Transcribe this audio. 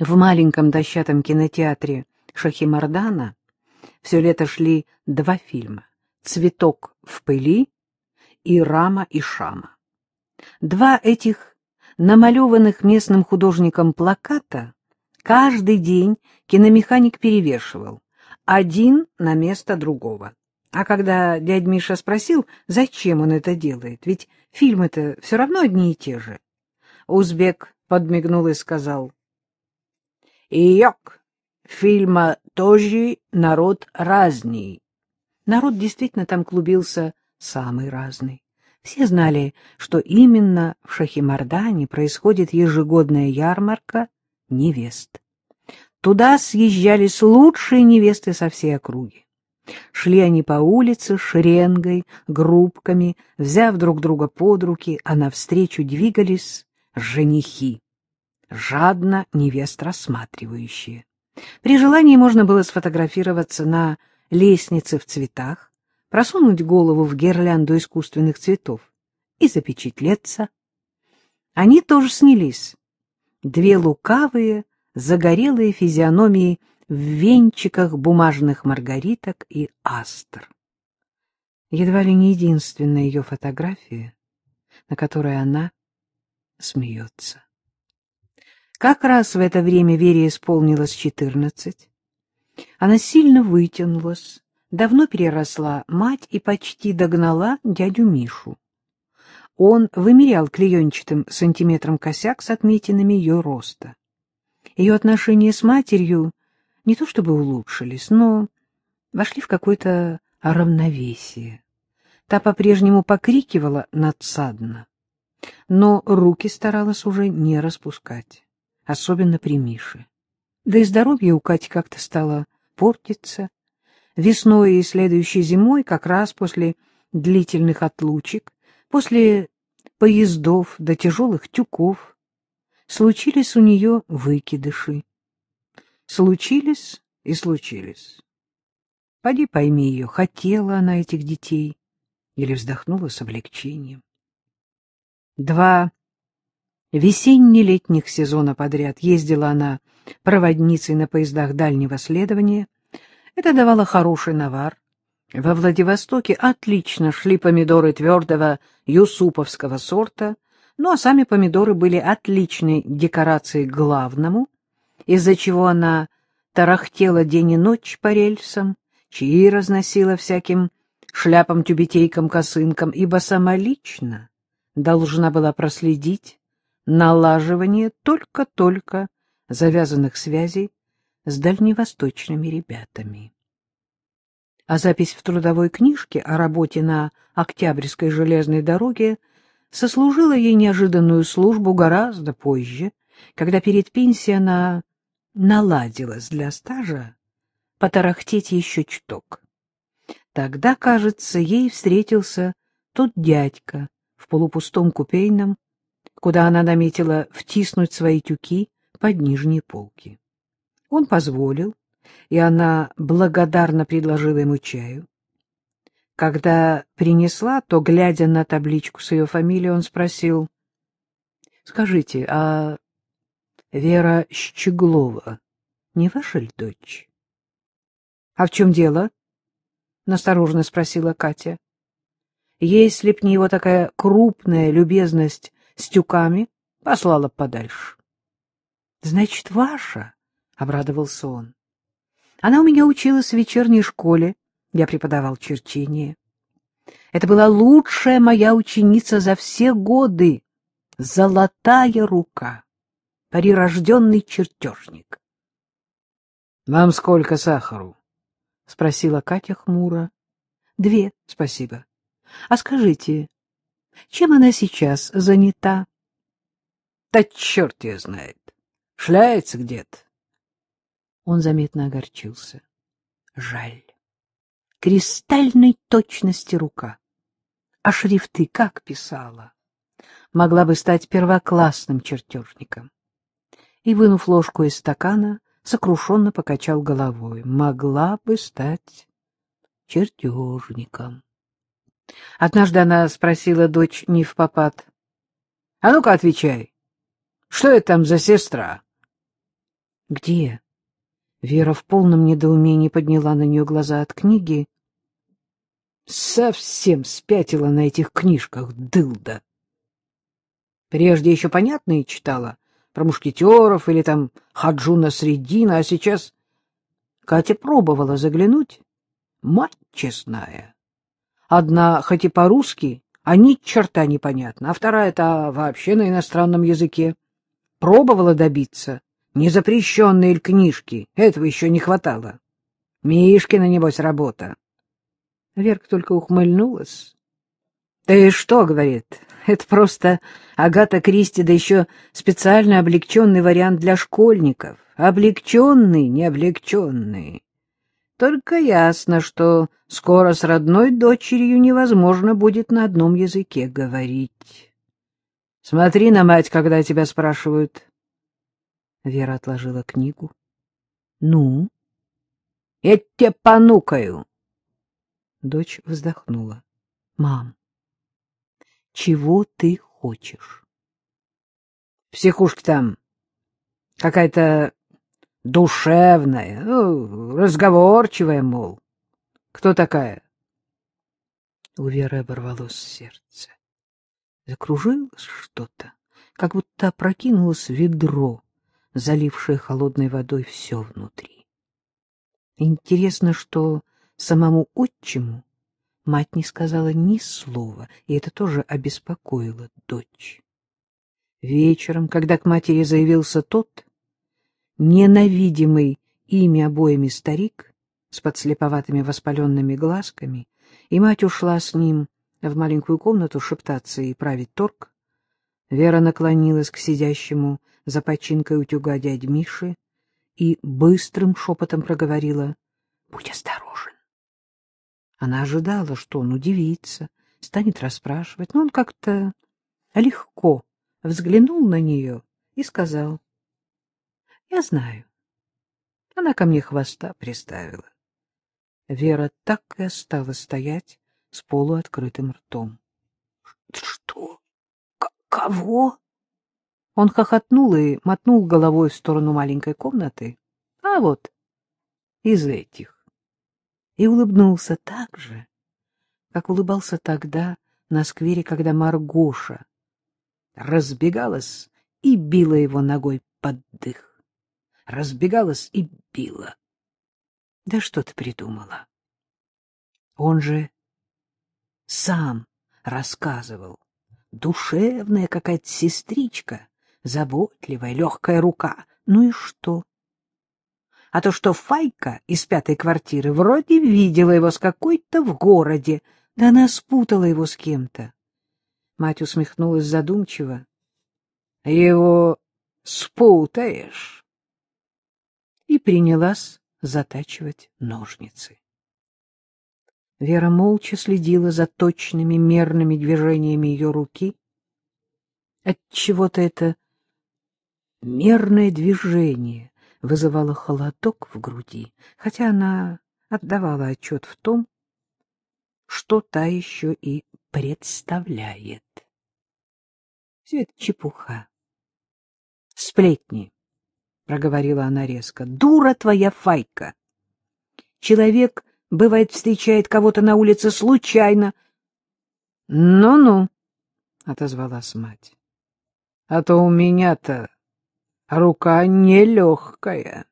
В маленьком дощатом кинотеатре Шахимардана все лето шли два фильма «Цветок в пыли» и «Рама и Шама». Два этих намалеванных местным художником плаката каждый день киномеханик перевешивал, один на место другого. А когда дядь Миша спросил, зачем он это делает, ведь фильмы-то все равно одни и те же, узбек подмигнул и сказал, «Йок, фильма тоже народ разный». Народ действительно там клубился самый разный. Все знали, что именно в Шахимардане происходит ежегодная ярмарка невест. Туда съезжались лучшие невесты со всей округи. Шли они по улице шеренгой, группками, взяв друг друга под руки, а навстречу двигались женихи, жадно невест рассматривающие. При желании можно было сфотографироваться на лестнице в цветах, просунуть голову в гирлянду искусственных цветов и запечатлеться. Они тоже снялись. Две лукавые, загорелые физиономии в венчиках бумажных маргариток и астр. Едва ли не единственная ее фотография, на которой она смеется. Как раз в это время Вере исполнилось четырнадцать. Она сильно вытянулась, давно переросла мать и почти догнала дядю Мишу. Он вымерял клеенчатым сантиметром косяк с отметинами ее роста. Ее отношения с матерью не то чтобы улучшились, но вошли в какое-то равновесие. Та по-прежнему покрикивала надсадно, но руки старалась уже не распускать, особенно при Мише. Да и здоровье у Кати как-то стало портиться. Весной и следующей зимой, как раз после длительных отлучек, после поездов до тяжелых тюков, случились у нее выкидыши. Случились и случились. Поди пойми ее, хотела она этих детей или вздохнула с облегчением. Два весенне-летних сезона подряд ездила она проводницей на поездах дальнего следования. Это давало хороший навар. Во Владивостоке отлично шли помидоры твердого юсуповского сорта, ну а сами помидоры были отличной декорацией главному, из-за чего она тарахтела день и ночь по рельсам, чаи разносила всяким шляпам-тюбетейкам-косынкам, ибо сама лично должна была проследить налаживание только-только завязанных связей с дальневосточными ребятами. А запись в трудовой книжке о работе на Октябрьской железной дороге сослужила ей неожиданную службу гораздо позже, когда перед пенсией она наладилась для стажа потарахтеть еще чуток. Тогда, кажется, ей встретился тот дядька в полупустом купейном, куда она наметила втиснуть свои тюки под нижние полки. Он позволил, и она благодарно предложила ему чаю. Когда принесла, то, глядя на табличку с ее фамилией, он спросил, — Скажите, а Вера Щеглова не ваша ли дочь? — А в чем дело? — насторожно спросила Катя. — Если б не его такая крупная любезность с тюками, послала подальше. — Значит, ваша? — обрадовался он. — Она у меня училась в вечерней школе, я преподавал черчение. Это была лучшая моя ученица за все годы, золотая рука прирожденный чертежник. — Вам сколько сахару? — спросила Катя хмуро. — Две, спасибо. А скажите, чем она сейчас занята? — Да черт ее знает. Шляется где-то. Он заметно огорчился. Жаль. Кристальной точности рука. А шрифты как писала? Могла бы стать первоклассным чертежником и, вынув ложку из стакана, сокрушенно покачал головой. Могла бы стать чертежником. Однажды она спросила дочь не в попад. — А ну-ка отвечай, что это там за сестра? Где? Вера в полном недоумении подняла на нее глаза от книги. Совсем спятила на этих книжках, дылда. Прежде еще понятные читала, про мушкетеров или там Хаджуна Средина, а сейчас Катя пробовала заглянуть. Мать честная. Одна, хоть и по-русски, а ни черта непонятно, а вторая-то вообще на иностранном языке. Пробовала добиться. Незапрещенные книжки. Этого еще не хватало. Мишкина, небось, работа. Верк только ухмыльнулась. — Ты что, — говорит, — это просто Агата Кристи, да еще специально облегченный вариант для школьников. Облегченный, не облегченный. Только ясно, что скоро с родной дочерью невозможно будет на одном языке говорить. Смотри на мать, когда тебя спрашивают. Вера отложила книгу. — Ну? — Я тебе понукаю. Дочь вздохнула. — Мам, чего ты хочешь? — Психушка там какая-то душевная, ну, разговорчивая, мол. Кто такая? У Веры оборвалось сердце. Закружилось что-то, как будто опрокинулось ведро, залившее холодной водой все внутри. Интересно, что самому отчиму мать не сказала ни слова, и это тоже обеспокоило дочь. Вечером, когда к матери заявился тот, ненавидимый ими обоими старик с подслеповатыми воспаленными глазками, и мать ушла с ним в маленькую комнату шептаться и править торг, Вера наклонилась к сидящему за починкой утюга дядь Миши и быстрым шепотом проговорила «Будь осторожен». Она ожидала, что он удивится, станет расспрашивать, но он как-то легко взглянул на нее и сказал я знаю. Она ко мне хвоста приставила. Вера так и осталась стоять с полуоткрытым ртом. — Что? К кого? Он хохотнул и мотнул головой в сторону маленькой комнаты. — А вот, из этих. И улыбнулся так же, как улыбался тогда на сквере, когда Маргоша разбегалась и била его ногой под дых разбегалась и била. Да что ты придумала? Он же сам рассказывал. Душевная какая-то сестричка, заботливая, легкая рука. Ну и что? А то, что Файка из пятой квартиры вроде видела его с какой-то в городе, да она спутала его с кем-то. Мать усмехнулась задумчиво. — Его спутаешь? И принялась затачивать ножницы. Вера молча следила за точными мерными движениями ее руки. Отчего-то это мерное движение вызывало холодок в груди, хотя она отдавала отчет в том, что та еще и представляет. Все это чепуха, сплетни проговорила она резко. — Дура твоя Файка! Человек, бывает, встречает кого-то на улице случайно. «Ну — Ну-ну, — отозвалась мать, — а то у меня-то рука нелегкая.